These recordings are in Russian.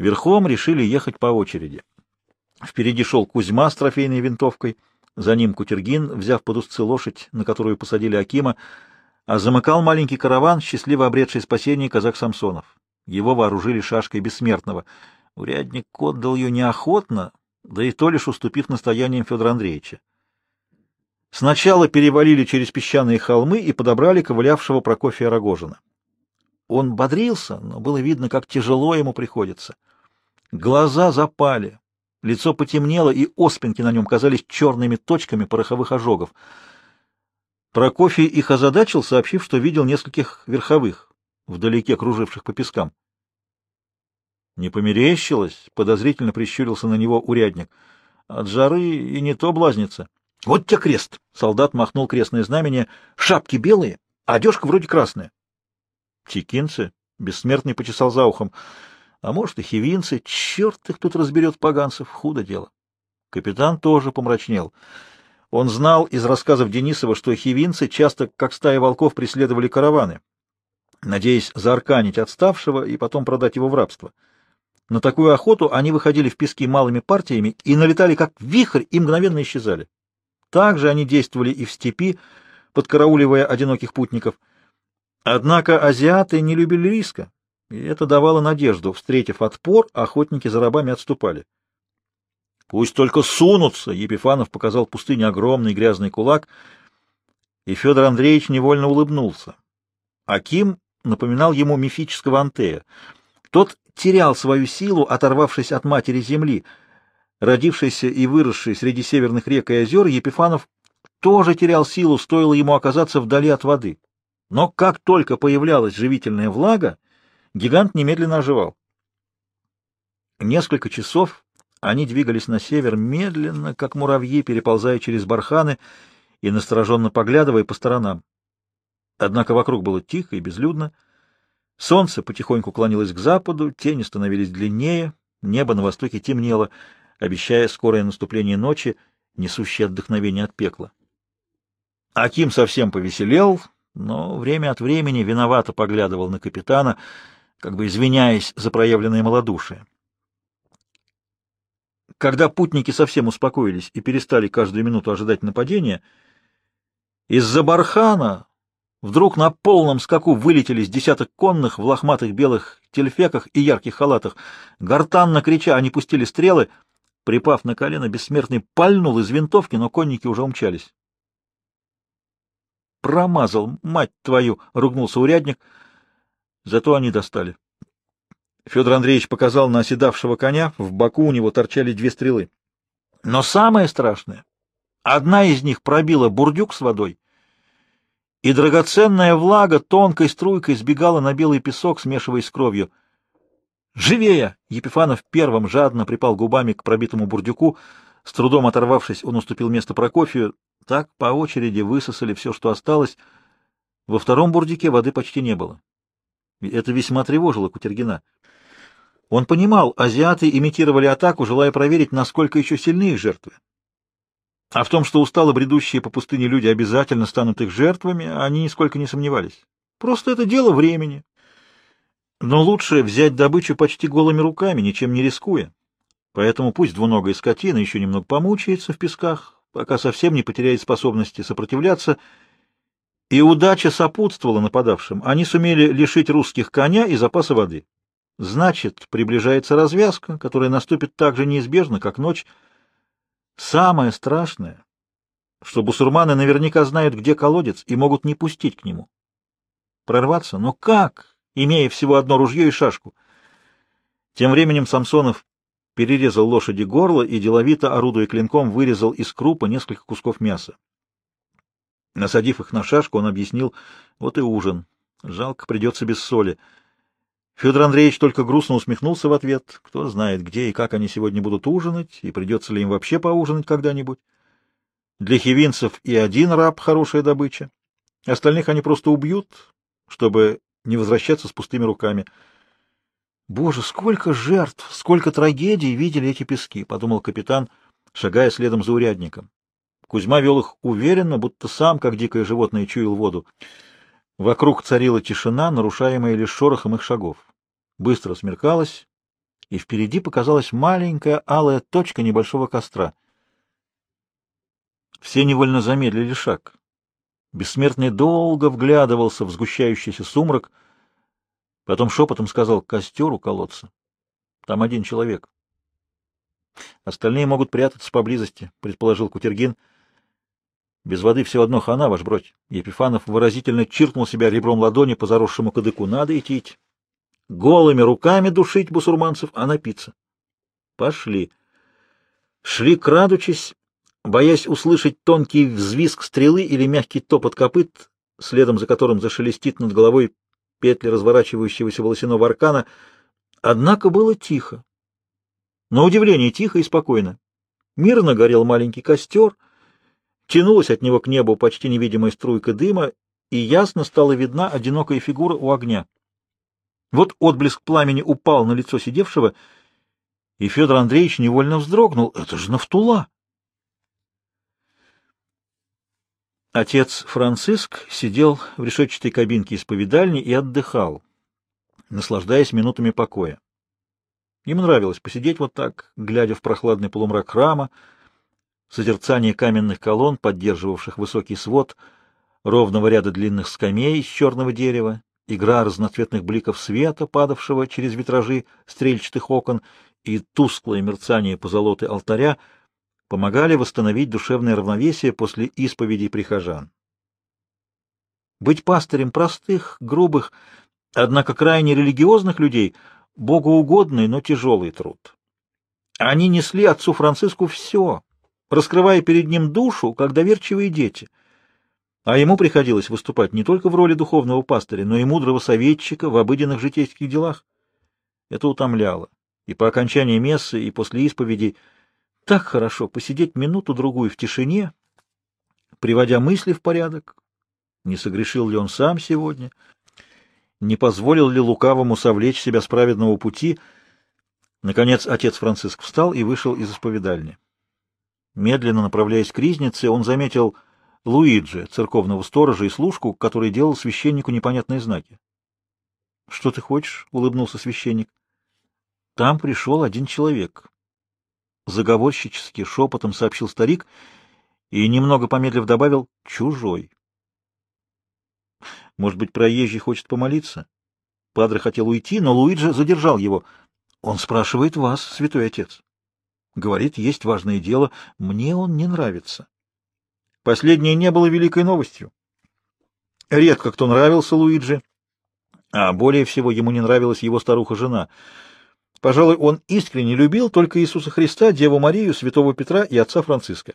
Верхом решили ехать по очереди. Впереди шел Кузьма с трофейной винтовкой, за ним Кутергин, взяв под узцы лошадь, на которую посадили Акима, а замыкал маленький караван, счастливо обретший спасение казак Самсонов. Его вооружили шашкой бессмертного. Урядник отдал ее неохотно, да и то лишь уступив настояниям Федора Андреевича. Сначала перевалили через песчаные холмы и подобрали ковылявшего Прокофия Рогожина. Он бодрился, но было видно, как тяжело ему приходится. Глаза запали, лицо потемнело, и оспинки на нем казались черными точками пороховых ожогов. Прокофий их озадачил, сообщив, что видел нескольких верховых, вдалеке круживших по пескам. Не померещилось, подозрительно прищурился на него урядник. От жары и не то блазнится. — Вот тебе крест! — солдат махнул крестное знамение. — Шапки белые, одежка вроде красная. — Текинцы? — бессмертный почесал за ухом. А может, и хивинцы. Черт их тут разберет, поганцев. Худо дело. Капитан тоже помрачнел. Он знал из рассказов Денисова, что хивинцы часто, как стая волков, преследовали караваны, надеясь заарканить отставшего и потом продать его в рабство. На такую охоту они выходили в пески малыми партиями и налетали как вихрь и мгновенно исчезали. Так же они действовали и в степи, подкарауливая одиноких путников. Однако азиаты не любили риска, и это давало надежду. Встретив отпор, охотники за рабами отступали. «Пусть только сунутся!» — Епифанов показал пустыне огромный грязный кулак, и Федор Андреевич невольно улыбнулся. Аким напоминал ему мифического Антея. Тот терял свою силу, оторвавшись от матери земли. Родившийся и выросший среди северных рек и озер, Епифанов тоже терял силу, стоило ему оказаться вдали от воды. Но как только появлялась живительная влага, гигант немедленно оживал. Несколько часов они двигались на север медленно, как муравьи, переползая через барханы и настороженно поглядывая по сторонам. Однако вокруг было тихо и безлюдно. Солнце потихоньку клонилось к западу, тени становились длиннее, небо на востоке темнело, обещая скорое наступление ночи, несущее отдохновение от пекла. Аким совсем повеселел, но время от времени виновато поглядывал на капитана, как бы извиняясь за проявленное малодушие. Когда путники совсем успокоились и перестали каждую минуту ожидать нападения, из-за бархана вдруг на полном скаку вылетелись десяток конных в лохматых белых тельфеках и ярких халатах. Гортанно крича, они пустили стрелы. Припав на колено, бессмертный пальнул из винтовки, но конники уже умчались. «Промазал, мать твою!» — ругнулся урядник — Зато они достали. Федор Андреевич показал на оседавшего коня, в боку у него торчали две стрелы. Но самое страшное, одна из них пробила бурдюк с водой, и драгоценная влага тонкой струйкой сбегала на белый песок, смешиваясь с кровью. «Живее!» — Епифанов первым жадно припал губами к пробитому бурдюку. С трудом оторвавшись, он уступил место Прокофию. Так по очереди высосали все, что осталось. Во втором бурдюке воды почти не было. Это весьма тревожило Кутергина. Он понимал, азиаты имитировали атаку, желая проверить, насколько еще сильны их жертвы. А в том, что устало бредущие по пустыне люди обязательно станут их жертвами, они нисколько не сомневались. Просто это дело времени. Но лучше взять добычу почти голыми руками, ничем не рискуя. Поэтому пусть двуногая скотина еще немного помучается в песках, пока совсем не потеряет способности сопротивляться, и удача сопутствовала нападавшим. Они сумели лишить русских коня и запаса воды. Значит, приближается развязка, которая наступит так же неизбежно, как ночь. Самое страшное, что бусурманы наверняка знают, где колодец, и могут не пустить к нему. Прорваться? Но как, имея всего одно ружье и шашку? Тем временем Самсонов перерезал лошади горло и, деловито орудуя клинком, вырезал из крупа несколько кусков мяса. Насадив их на шашку, он объяснил, вот и ужин. Жалко, придется без соли. Федор Андреевич только грустно усмехнулся в ответ. Кто знает, где и как они сегодня будут ужинать, и придется ли им вообще поужинать когда-нибудь. Для хивинцев и один раб — хорошая добыча. Остальных они просто убьют, чтобы не возвращаться с пустыми руками. Боже, сколько жертв, сколько трагедий видели эти пески, — подумал капитан, шагая следом за урядником. Кузьма вел их уверенно, будто сам, как дикое животное, чуял воду. Вокруг царила тишина, нарушаемая лишь шорохом их шагов. Быстро смеркалось, и впереди показалась маленькая алая точка небольшого костра. Все невольно замедлили шаг. Бессмертный долго вглядывался в сгущающийся сумрак, потом шепотом сказал «Костер у колодца. Там один человек». «Остальные могут прятаться поблизости», — предположил Кутергин. «Без воды все одно хана, ваш бродь». Епифанов выразительно чиркнул себя ребром ладони по заросшему кадыку. «Надо идти. Голыми руками душить бусурманцев, а напиться». «Пошли». Шли, крадучись, боясь услышать тонкий взвизг стрелы или мягкий топот копыт, следом за которым зашелестит над головой петли разворачивающегося волосяного аркана. Однако было тихо. На удивление тихо и спокойно. Мирно горел маленький костер, тянулась от него к небу почти невидимая струйка дыма, и ясно стала видна одинокая фигура у огня. Вот отблеск пламени упал на лицо сидевшего, и Федор Андреевич невольно вздрогнул. Это же Нафтула! Отец Франциск сидел в решетчатой кабинке исповедальни и отдыхал, наслаждаясь минутами покоя. Ему нравилось посидеть вот так, глядя в прохладный полумрак храма, созерцание каменных колонн, поддерживавших высокий свод, ровного ряда длинных скамей из черного дерева, игра разноцветных бликов света, падавшего через витражи стрельчатых окон, и тусклое мерцание позолоты алтаря — помогали восстановить душевное равновесие после исповедей прихожан. Быть пастырем простых, грубых, однако крайне религиозных людей — богоугодный, но тяжелый труд. Они несли отцу Франциску все, раскрывая перед ним душу, как доверчивые дети. А ему приходилось выступать не только в роли духовного пастыря, но и мудрого советчика в обыденных житейских делах. Это утомляло. И по окончании мессы, и после исповедей — так хорошо посидеть минуту-другую в тишине, приводя мысли в порядок. Не согрешил ли он сам сегодня? Не позволил ли лукавому совлечь себя с праведного пути? Наконец отец Франциск встал и вышел из исповедальни. Медленно направляясь к ризнице, он заметил Луиджи, церковного сторожа и служку, который делал священнику непонятные знаки. — Что ты хочешь? — улыбнулся священник. — Там пришел один человек заговорщически шепотом сообщил старик и, немного помедлив, добавил «чужой». Может быть, проезжий хочет помолиться? Падре хотел уйти, но Луиджи задержал его. Он спрашивает вас, святой отец. Говорит, есть важное дело. Мне он не нравится. Последнее не было великой новостью. Редко кто нравился Луиджи, а более всего ему не нравилась его старуха-жена — Пожалуй, он искренне любил только Иисуса Христа, Деву Марию, святого Петра и отца Франциска.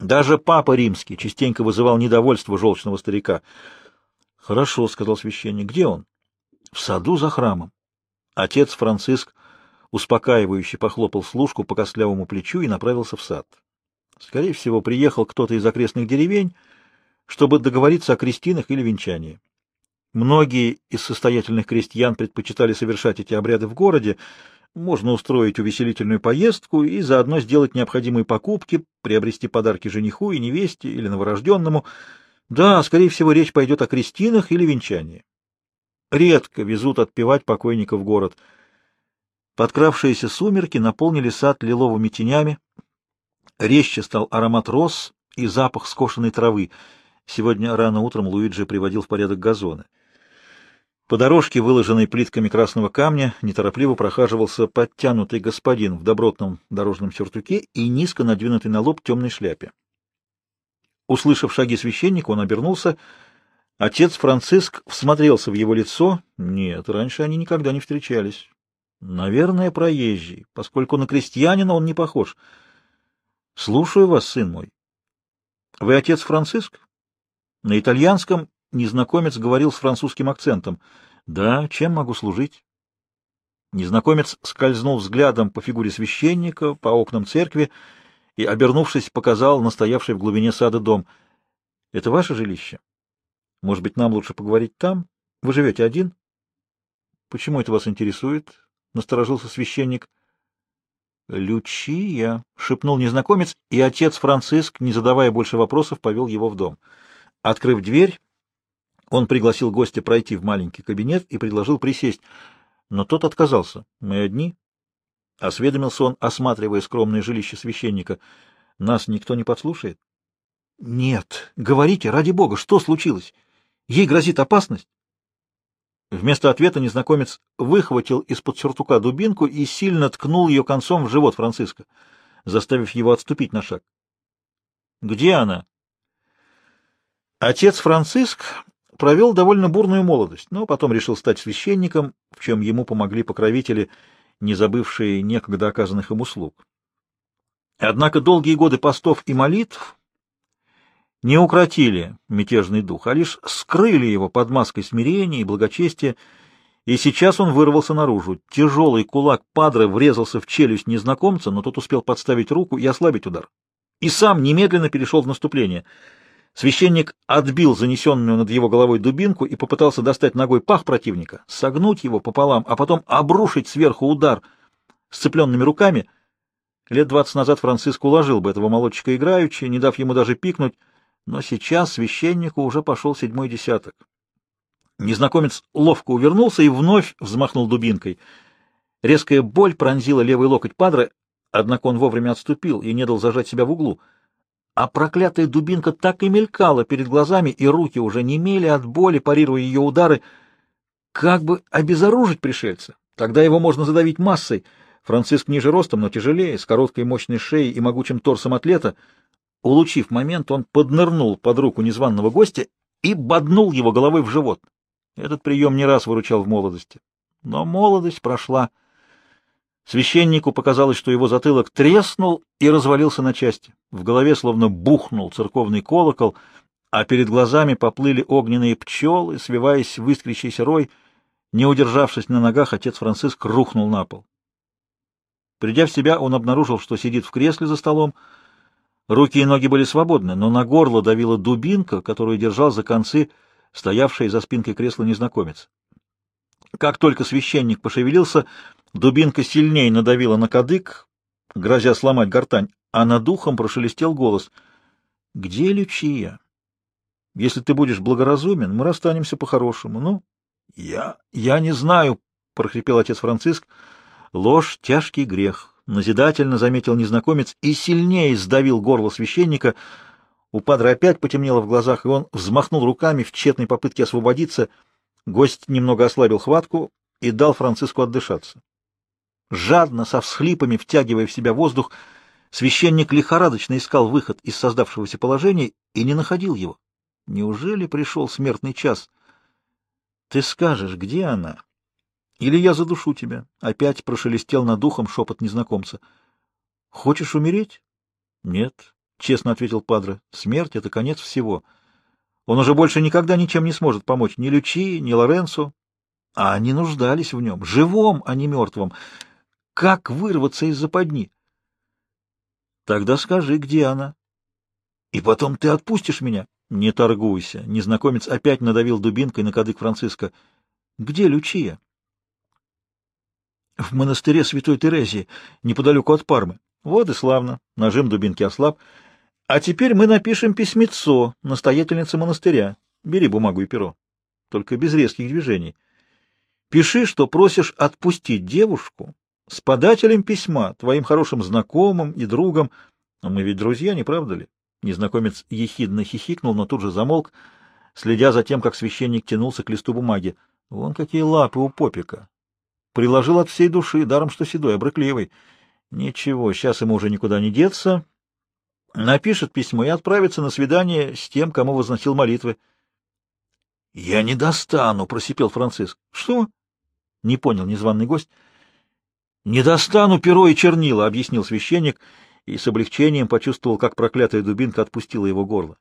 Даже папа римский частенько вызывал недовольство желчного старика. — Хорошо, — сказал священник. — Где он? — В саду за храмом. Отец Франциск успокаивающе похлопал служку по костлявому плечу и направился в сад. Скорее всего, приехал кто-то из окрестных деревень, чтобы договориться о крестинах или венчании. Многие из состоятельных крестьян предпочитали совершать эти обряды в городе. Можно устроить увеселительную поездку и заодно сделать необходимые покупки, приобрести подарки жениху и невесте или новорожденному. Да, скорее всего, речь пойдет о крестинах или венчании. Редко везут отпевать покойника в город. Подкравшиеся сумерки наполнили сад лиловыми тенями. Резче стал аромат роз и запах скошенной травы. Сегодня рано утром Луиджи приводил в порядок газоны. По дорожке, выложенной плитками красного камня, неторопливо прохаживался подтянутый господин в добротном дорожном сюртуке и низко надвинутый на лоб темной шляпе. Услышав шаги священника, он обернулся. Отец Франциск всмотрелся в его лицо. Нет, раньше они никогда не встречались. Наверное, проезжий, поскольку на крестьянина он не похож. — Слушаю вас, сын мой. — Вы отец Франциск? На итальянском Незнакомец говорил с французским акцентом. «Да, чем могу служить?» Незнакомец скользнул взглядом по фигуре священника, по окнам церкви и, обернувшись, показал настоявший в глубине сада дом. «Это ваше жилище? Может быть, нам лучше поговорить там? Вы живете один?» «Почему это вас интересует?» — насторожился священник. «Лючия», — шепнул незнакомец, и отец Франциск, не задавая больше вопросов, повел его в дом. Открыв дверь, он пригласил гостя пройти в маленький кабинет и предложил присесть, но тот отказался. «Мы одни?» — осведомился он, осматривая скромное жилище священника. — Нас никто не подслушает? — Нет. Говорите, ради бога, что случилось? Ей грозит опасность? Вместо ответа незнакомец выхватил из-под сюртука дубинку и сильно ткнул ее концом в живот Франциска, заставив его отступить на шаг. «Где она?» Отец Франциск провел довольно бурную молодость, но потом решил стать священником, в чем ему помогли покровители, не забывшие некогда оказанных им услуг. Однако долгие годы постов и молитв не укротили мятежный дух, а лишь скрыли его под маской смирения и благочестия, и сейчас он вырвался наружу. Тяжелый кулак Падре врезался в челюсть незнакомца, но тот успел подставить руку и ослабить удар. И сам немедленно перешел в наступление. Священник отбил занесенную над его головой дубинку и попытался достать ногой пах противника, согнуть его пополам, а потом обрушить сверху удар сцепленными руками. Лет двадцать назад Франциск уложил бы этого молодчика играючи, не дав ему даже пикнуть, но сейчас священнику уже пошел седьмой десяток. Незнакомец ловко увернулся и вновь взмахнул дубинкой. Резкая боль пронзила левый локоть падре, однако он вовремя отступил и не дал зажать себя в углу. А проклятая дубинка так и мелькала перед глазами, и руки уже немели от боли, парируя ее удары. Как бы обезоружить пришельца? Тогда его можно задавить массой. Франциск ниже ростом, но тяжелее, с короткой мощной шеей и могучим торсом атлета — Улучив момент, он поднырнул под руку незваного гостя и боднул его головой в живот. Этот прием не раз выручал в молодости. Но молодость прошла. Священнику показалось, что его затылок треснул и развалился на части. В голове словно бухнул церковный колокол, а перед глазами поплыли огненные пчелы, свиваясь в искрящийся рой. Не удержавшись на ногах, отец Франциск рухнул на пол. Придя в себя, он обнаружил, что сидит в кресле за столом, Руки и ноги были свободны, но на горло давила дубинка, которую держал за концы стоявший за спинкой кресла незнакомец. Как только священник пошевелился, дубинка сильнее надавила на кадык, грозя сломать гортань, а над ухом прошелестел голос. — Где Лючия? Если ты будешь благоразумен, мы расстанемся по-хорошему. Ну, я... я не знаю, — прохрипел отец Франциск. — Ложь — тяжкий грех. — назидательно заметил незнакомец и сильнее сдавил горло священника. У падра опять потемнело в глазах, и он взмахнул руками в тщетной попытке освободиться. Гость немного ослабил хватку и дал Франциску отдышаться. Жадно, со всхлипами, втягивая в себя воздух, священник лихорадочно искал выход из создавшегося положения и не находил его. Неужели пришел смертный час? — Ты скажешь, где она? Или я задушу тебя. Опять прошелестел над духом шепот незнакомца. Хочешь умереть? Нет, честно ответил Падре. Смерть — это конец всего. Он уже больше никогда ничем не сможет помочь ни Лючи, ни Лоренцо. А они нуждались в нем, живом, а не мертвом. Как вырваться из западни? Тогда скажи, где она? И потом ты отпустишь меня? Не торгуйся. Незнакомец опять надавил дубинкой на кадык Франциска. Где Лючия? В монастыре Святой Терезии, неподалеку от Пармы. Вот и славно. Нажим дубинки ослаб. А теперь мы напишем письмецо настоятельнице монастыря. Бери бумагу и перо. Только без резких движений. Пиши, что просишь отпустить девушку с подателем письма, твоим хорошим знакомым и другом. Но мы ведь друзья, не правда ли? Незнакомец ехидно хихикнул, но тут же замолк, следя за тем, как священник тянулся к листу бумаги. Вон какие лапы у попика. Приложил от всей души, даром что седой, обрыкливый. Ничего, сейчас ему уже никуда не деться. Напишет письмо и отправится на свидание с тем, кому возносил молитвы. — Я не достану, — просипел Франциск. — Что? — не понял незваный гость. — Не достану перо и чернила, — объяснил священник, и с облегчением почувствовал, как проклятая дубинка отпустила его горло.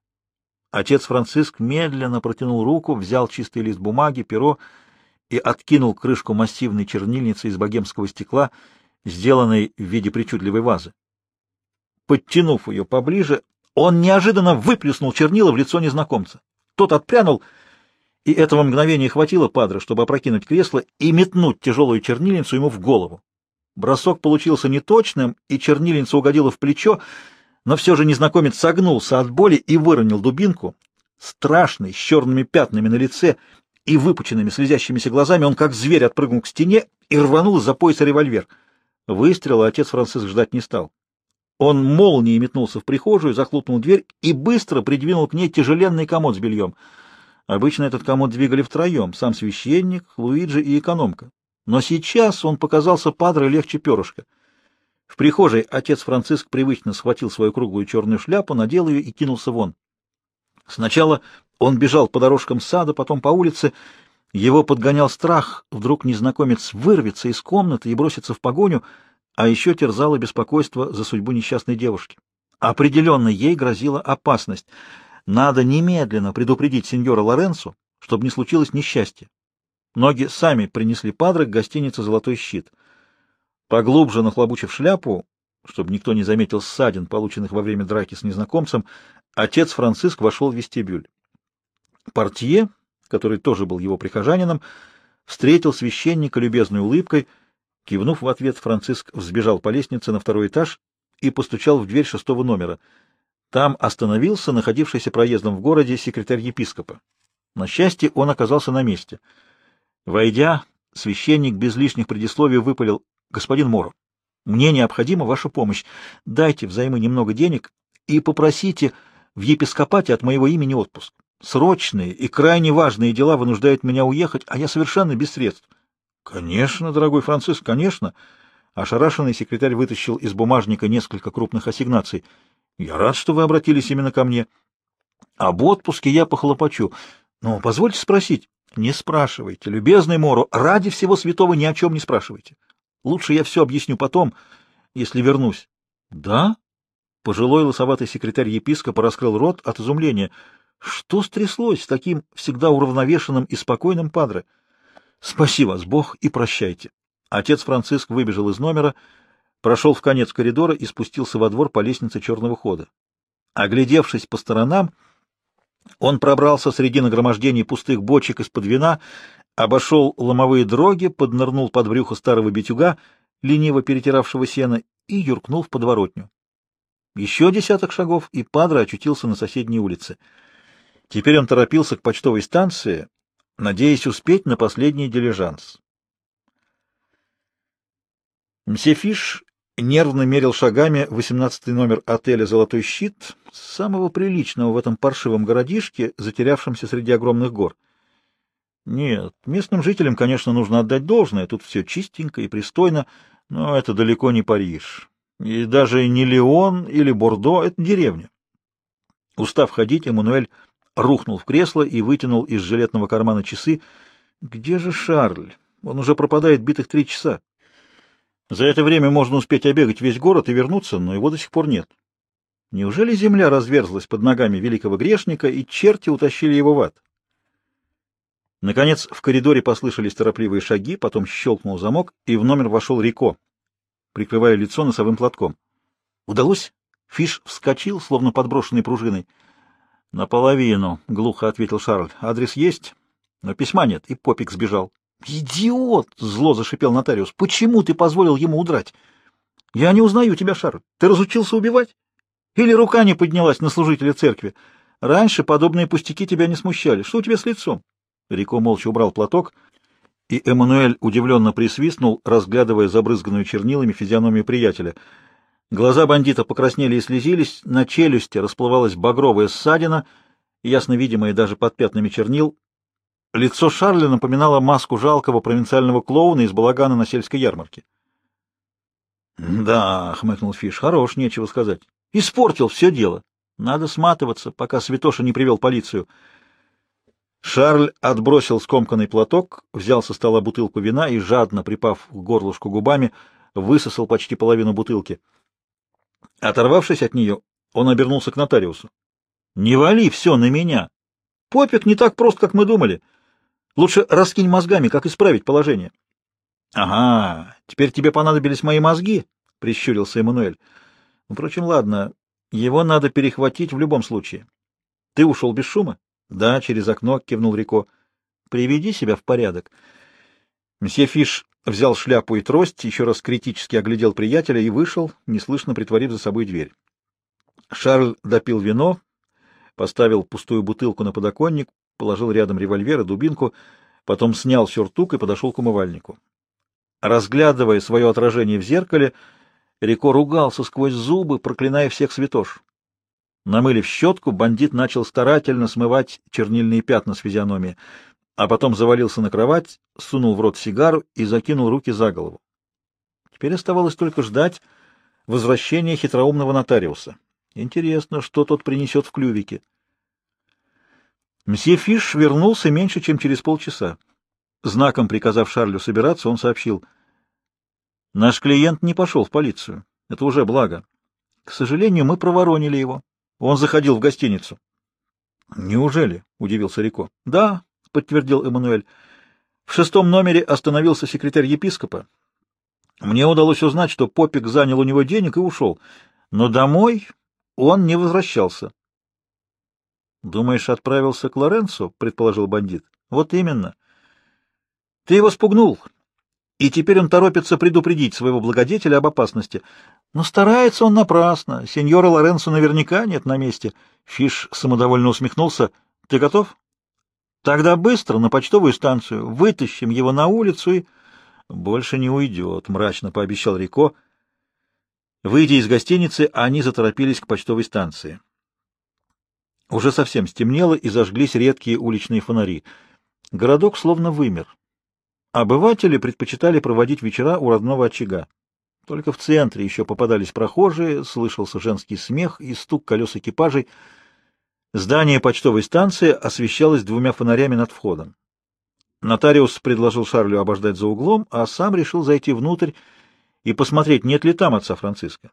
Отец Франциск медленно протянул руку, взял чистый лист бумаги, перо и откинул крышку массивной чернильницы из богемского стекла, сделанной в виде причудливой вазы. Подтянув ее поближе, он неожиданно выплюснул чернила в лицо незнакомца. Тот отпрянул, и этого мгновения хватило Падре, чтобы опрокинуть кресло и метнуть тяжелую чернильницу ему в голову. Бросок получился неточным, и чернильница угодила в плечо, но все же незнакомец согнулся от боли и выронил дубинку. Страшный, с черными пятнами на лице и выпученными слезящимися глазами он, как зверь, отпрыгнул к стене и рванул из-за пояса револьвер. Выстрела отец Франциск ждать не стал. Он молнией метнулся в прихожую, захлопнул дверь и быстро придвинул к ней тяжеленный комод с бельем. Обычно этот комод двигали втроем, сам священник, Луиджи и экономка. Но сейчас он показался падре легче перышка. В прихожей отец Франциск привычно схватил свою круглую черную шляпу, надел ее и кинулся вон. Сначала он бежал по дорожкам сада, потом по улице. Его подгонял страх, вдруг незнакомец вырвется из комнаты и бросится в погоню, а еще терзало беспокойство за судьбу несчастной девушки. Определенно ей грозила опасность. Надо немедленно предупредить сеньора Лоренцо, чтобы не случилось несчастье. Ноги сами принесли падре к гостинице «Золотой щит». Поглубже нахлобучив шляпу, чтобы никто не заметил ссадин, полученных во время драки с незнакомцем, отец Франциск вошел в вестибюль. Портье, который тоже был его прихожанином, встретил священника любезной улыбкой. Кивнув в ответ, Франциск взбежал по лестнице на второй этаж и постучал в дверь шестого номера. Там остановился находившийся проездом в городе секретарь епископа. На счастье, он оказался на месте. Войдя, священник без лишних предисловий выпалил «Господин Моро, мне необходима ваша помощь. Дайте взаймы немного денег и попросите в епископате от моего имени отпуск. Срочные и крайне важные дела вынуждают меня уехать, а я совершенно без средств. — Конечно, дорогой Франциск, конечно. Ошарашенный секретарь вытащил из бумажника несколько крупных ассигнаций. — Я рад, что вы обратились именно ко мне. — Об отпуске я похлопочу. Но позвольте спросить. — Не спрашивайте, любезный Мору, ради всего святого ни о чем не спрашивайте. Лучше я все объясню потом, если вернусь. — Да? Пожилой лысоватый секретарь епископа раскрыл рот от изумления. Что стряслось с таким всегда уравновешенным и спокойным падре? Спаси вас, Бог, и прощайте. Отец Франциск выбежал из номера, прошел в конец коридора и спустился во двор по лестнице черного хода. Оглядевшись по сторонам, он пробрался среди нагромождений пустых бочек из-под вина, обошел ломовые дроги, поднырнул под брюхо старого битюга, лениво перетиравшего сено, и юркнул в подворотню. Еще десяток шагов, и Падре очутился на соседней улице. Теперь он торопился к почтовой станции, надеясь успеть на последний дилижанс. Мсье Фиш нервно мерил шагами восемнадцатый номер отеля «Золотой щит», самого приличного в этом паршивом городишке, затерявшемся среди огромных гор. Нет, местным жителям, конечно, нужно отдать должное, тут все чистенько и пристойно, но это далеко не Париж. И даже не Леон или Бордо — это деревня. Устав ходить, Эммануэль рухнул в кресло и вытянул из жилетного кармана часы. Где же Шарль? Он уже пропадает битых три часа. За это время можно успеть обегать весь город и вернуться, но его до сих пор нет. Неужели земля разверзлась под ногами великого грешника, и черти утащили его в ад? Наконец в коридоре послышались торопливые шаги, потом щелкнул замок, и в номер вошел Рико прикрывая лицо носовым платком. «Удалось?» Фиш вскочил, словно подброшенный пружиной. «Наполовину», — глухо ответил Шарль. «Адрес есть, но письма нет, и Попик сбежал». «Идиот!» — зло зашипел нотариус. «Почему ты позволил ему удрать? Я не узнаю тебя, Шарль. Ты разучился убивать? Или рука не поднялась на служителя церкви? Раньше подобные пустяки тебя не смущали. Что у тебя с лицом?» Рико молча убрал платок и Эммануэль удивленно присвистнул, разглядывая забрызганную чернилами физиономию приятеля. Глаза бандита покраснели и слезились, на челюсти расплывалась багровая ссадина, ясно видимая даже под пятнами чернил. Лицо Шарля напоминало маску жалкого провинциального клоуна из балагана на сельской ярмарке. — Да, — хмыкнул Фиш, — хорош, нечего сказать. Испортил все дело. Надо сматываться, пока Святоша не привел полицию. — Шарль отбросил скомканный платок, взял со стола бутылку вина и, жадно припав к горлышку губами, высосал почти половину бутылки. Оторвавшись от нее, он обернулся к нотариусу. — Не вали все на меня! Попик не так прост, как мы думали. Лучше раскинь мозгами, как исправить положение. — Ага, теперь тебе понадобились мои мозги, — прищурился Эммануэль. — Впрочем, ладно, его надо перехватить в любом случае. Ты ушел без шума? Да, через окно, кивнул Рико. Приведи себя в порядок. Мсье Фиш взял шляпу и трость, еще раз критически оглядел приятеля и вышел, неслышно притворив за собой дверь. Шарль допил вино, поставил пустую бутылку на подоконник, положил рядом револьвер и дубинку, потом снял сюртук и подошел к умывальнику. Разглядывая свое отражение в зеркале, Рико ругался сквозь зубы, проклиная всех святош. Намылив щетку, бандит начал старательно смывать чернильные пятна с физиономии, а потом завалился на кровать, сунул в рот сигару и закинул руки за голову. Теперь оставалось только ждать возвращения хитроумного нотариуса. Интересно, что тот принесет в клювике. Мсье Фиш вернулся меньше, чем через полчаса. Знаком приказав Шарлю собираться, он сообщил. Наш клиент не пошел в полицию. Это уже благо. К сожалению, мы проворонили его. Он заходил в гостиницу. Неужели? — удивился Рико. — Да, — подтвердил Эммануэль. В шестом номере остановился секретарь епископа. Мне удалось узнать, что Попик занял у него денег и ушел. Но домой он не возвращался. — Думаешь, отправился к Лоренцо? — предположил бандит. — Вот именно. Ты его спугнул, и теперь он торопится предупредить своего благодетеля об опасности. Но старается он напрасно. Сеньора Лоренцо наверняка нет на месте. Фиш самодовольно усмехнулся. — Ты готов? — Тогда быстро на почтовую станцию. Вытащим его на улицу и... — Больше не уйдет, — мрачно пообещал Рико. Выйдя из гостиницы, они заторопились к почтовой станции. Уже совсем стемнело, и зажглись редкие уличные фонари. Городок словно вымер. Обыватели предпочитали проводить вечера у родного очага. Только в центре еще попадались прохожие, слышался женский смех и стук колес экипажей. Здание почтовой станции освещалось двумя фонарями над входом. Нотариус предложил Шарлю обождать за углом, а сам решил зайти внутрь и посмотреть, нет ли там отца Франциска.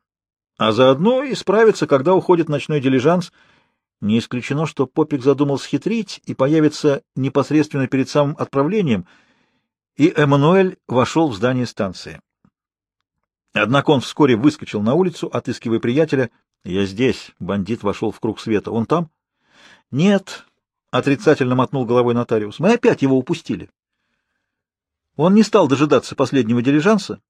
А заодно и справиться, когда уходит ночной дилижанс. Не исключено, что Попик задумал схитрить и появится непосредственно перед самым отправлением — и Эммануэль вошел в здание станции. Однако он вскоре выскочил на улицу, отыскивая приятеля. «Я здесь». Бандит вошел в круг света. «Он там?» «Нет», — отрицательно мотнул головой нотариус. «Мы опять его упустили». Он не стал дожидаться последнего дилижанса,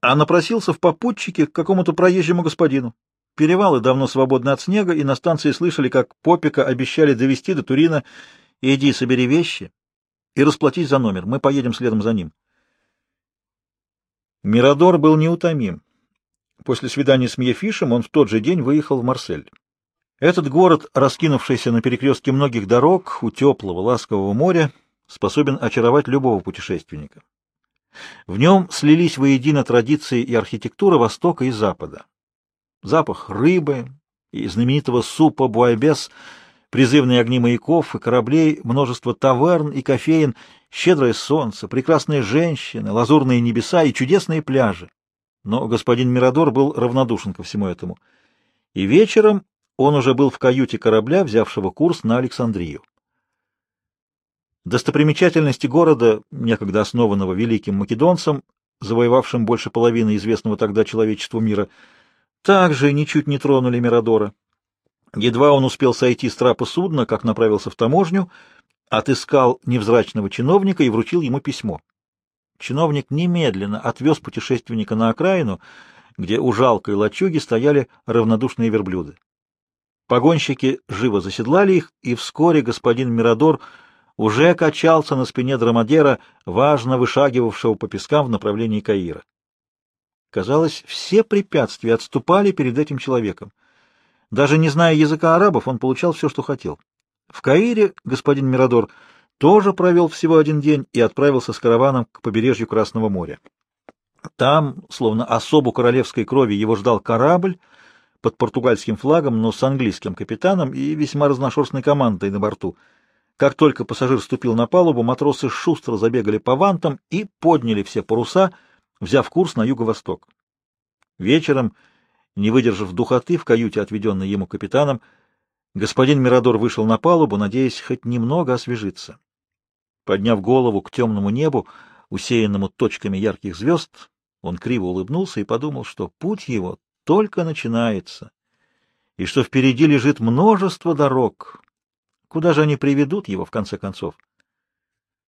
а напросился в попутчике к какому-то проезжему господину. Перевалы давно свободны от снега, и на станции слышали, как Попика обещали довести до Турина. «Иди, собери вещи, и расплатись за номер. Мы поедем следом за ним. Мирадор был неутомим. После свидания с Мьефишем он в тот же день выехал в Марсель. Этот город, раскинувшийся на перекрестке многих дорог у теплого ласкового моря, способен очаровать любого путешественника. В нем слились воедино традиции и архитектура Востока и Запада. Запах рыбы и знаменитого супа буайбес — призывные огни маяков и кораблей, множество таверн и кофеин, щедрое солнце, прекрасные женщины, лазурные небеса и чудесные пляжи. Но господин Мирадор был равнодушен ко всему этому. И вечером он уже был в каюте корабля, взявшего курс на Александрию. Достопримечательности города, некогда основанного великим македонцем, завоевавшим больше половины известного тогда человечеству мира, также ничуть не тронули Мирадора. Едва он успел сойти с трапа судна, как направился в таможню, отыскал невзрачного чиновника и вручил ему письмо. Чиновник немедленно отвез путешественника на окраину, где у жалкой лачуги стояли равнодушные верблюды. Погонщики живо заседлали их, и вскоре господин Мирадор уже качался на спине драмадера, важно вышагивавшего по пескам в направлении Каира. Казалось, все препятствия отступали перед этим человеком. Даже не зная языка арабов, он получал все, что хотел. В Каире господин Мирадор тоже провел всего один день и отправился с караваном к побережью Красного моря. Там, словно особу королевской крови, его ждал корабль под португальским флагом, но с английским капитаном и весьма разношерстной командой на борту. Как только пассажир ступил на палубу, матросы шустро забегали по вантам и подняли все паруса, взяв курс на юго-восток. Вечером не выдержав духоты в каюте, отведенной ему капитаном, господин Мирадор вышел на палубу, надеясь хоть немного освежиться. Подняв голову к темному небу, усеянному точками ярких звезд, он криво улыбнулся и подумал, что путь его только начинается, и что впереди лежит множество дорог. Куда же они приведут его, в конце концов?